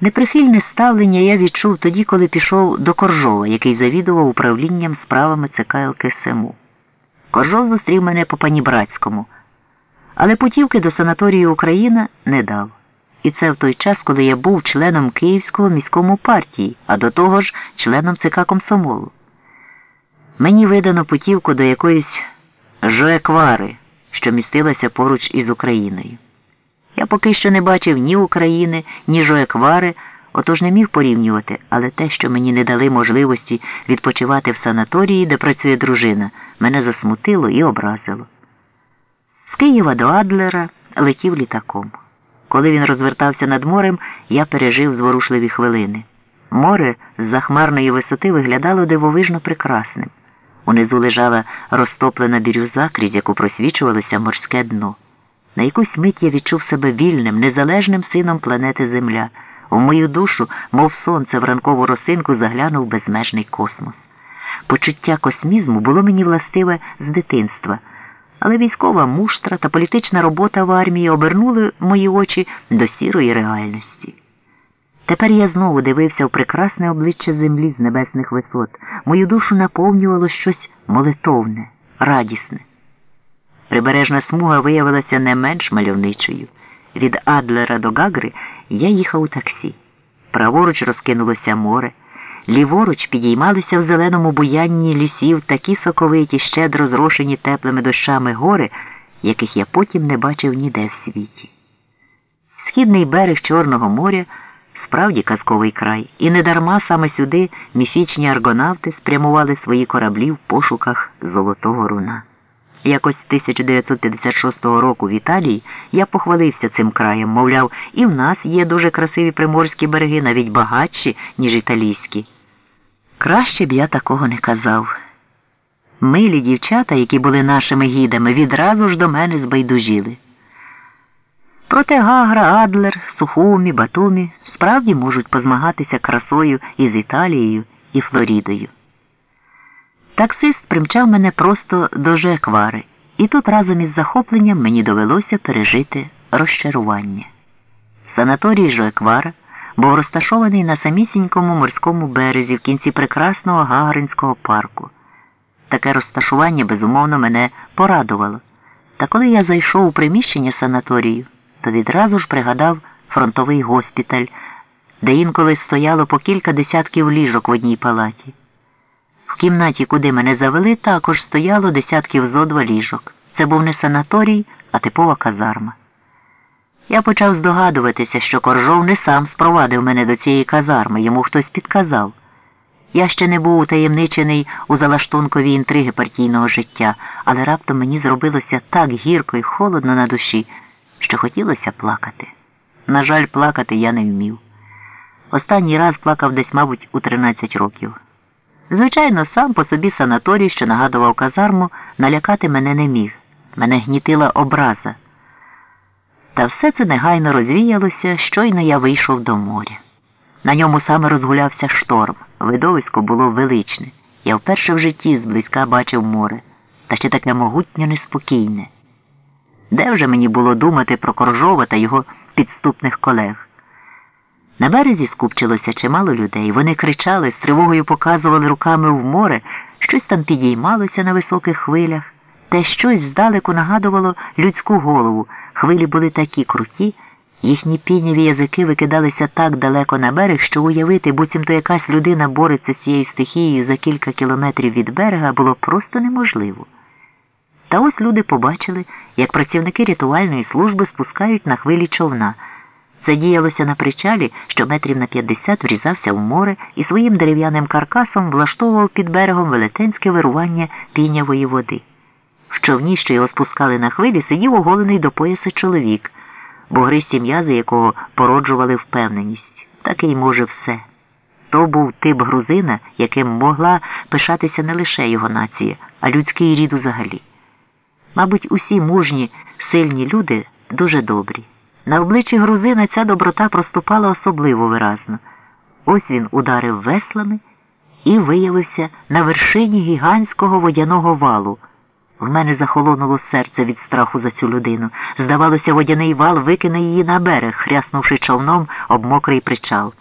Неприхильне ставлення я відчув тоді, коли пішов до Коржова, який завідував управлінням справами ЦК ЛКСМУ. Коржов зустрів мене по панібратському, але путівки до санаторію Україна не дав. І це в той час, коли я був членом Київського міському партії, а до того ж членом ЦК комсомолу. Мені видано путівку до якоїсь Жоеквари, що містилася поруч із Україною. Я поки що не бачив ні України, ні Жоеквари, отож не міг порівнювати, але те, що мені не дали можливості відпочивати в санаторії, де працює дружина, мене засмутило і образило. З Києва до Адлера летів літаком. Коли він розвертався над морем, я пережив зворушливі хвилини. Море з захмарної висоти виглядало дивовижно прекрасним. Унизу лежала розтоплена бірюза, крізь яку просвічувалося морське дно. На якусь мить я відчув себе вільним, незалежним сином планети Земля. У мою душу, мов сонце в ранкову росинку, заглянув безмежний космос. Почуття космізму було мені властиве з дитинства, але військова муштра та політична робота в армії обернули мої очі до сірої реальності. Тепер я знову дивився в прекрасне обличчя землі з небесних висот. Мою душу наповнювало щось молитовне, радісне. Прибережна смуга виявилася не менш мальовничою. Від Адлера до Гагри я їхав у таксі. Праворуч розкинулося море, ліворуч підіймалися в зеленому буянні лісів такі соковиті, щедро зрошені теплими дощами гори, яких я потім не бачив ніде в світі. Східний берег Чорного моря справді казковий край, і недарма саме сюди міфічні аргонавти спрямували свої кораблі в пошуках золотого руна. Якось 1956 року в Італії я похвалився цим краєм, мовляв, і в нас є дуже красиві приморські береги, навіть багатші, ніж італійські. Краще б я такого не казав. Милі дівчата, які були нашими гідами, відразу ж до мене збайдужіли. Проте Гагра, Адлер, Сухумі, Батумі справді можуть позмагатися красою із Італією і Флорідою. Таксист примчав мене просто до Жеквари, і тут разом із захопленням мені довелося пережити розчарування. Санаторій Жоеквара був розташований на самісінькому морському березі в кінці прекрасного Гагаринського парку. Таке розташування, безумовно, мене порадувало. Та коли я зайшов у приміщення санаторію, то відразу ж пригадав фронтовий госпіталь, де інколи стояло по кілька десятків ліжок в одній палаті. Кімнаті, куди мене завели, також стояло десятків зо два ліжок. Це був не санаторій, а типова казарма. Я почав здогадуватися, що Коржов не сам спровадив мене до цієї казарми, йому хтось підказав. Я ще не був утаємничений у залаштункові інтриги партійного життя, але раптом мені зробилося так гірко і холодно на душі, що хотілося плакати. На жаль, плакати я не вмів. Останній раз плакав десь, мабуть, у 13 років. Звичайно, сам по собі санаторій, що нагадував казарму, налякати мене не міг. Мене гнітила образа. Та все це негайно розвіялося, щойно я вийшов до моря. На ньому саме розгулявся шторм. Видовисько було величне. Я вперше в житті зблизька бачив море, та ще таке могутньо неспокійне. Де вже мені було думати про Коржова та його підступних колег? На березі скупчилося чимало людей. Вони кричали, з тривогою показували руками в море, щось там підіймалося на високих хвилях, те щось здалеку нагадувало людську голову. Хвилі були такі круті, їхні піняві язики викидалися так далеко на берег, що уявити, буцімто якась людина бореться з цією стихією за кілька кілометрів від берега, було просто неможливо. Та ось люди побачили, як працівники рятувальної служби спускають на хвилі човна. Це діялося на причалі, що метрів на 50 врізався в море і своїм дерев'яним каркасом влаштовував під берегом велетенське вирування пінявої води. В човні, що його спускали на хвилі, сидів оголений до пояса чоловік, бугристі м'язи якого породжували впевненість. Такий може все. То був тип грузина, яким могла пишатися не лише його нація, а людський рід взагалі. Мабуть, усі мужні, сильні люди дуже добрі. На обличчі грузина ця доброта проступала особливо виразно. Ось він ударив веслами і виявився на вершині гігантського водяного валу. В мене захолонуло серце від страху за цю людину. Здавалося, водяний вал викине її на берег, хряснувши човном об мокрий причал.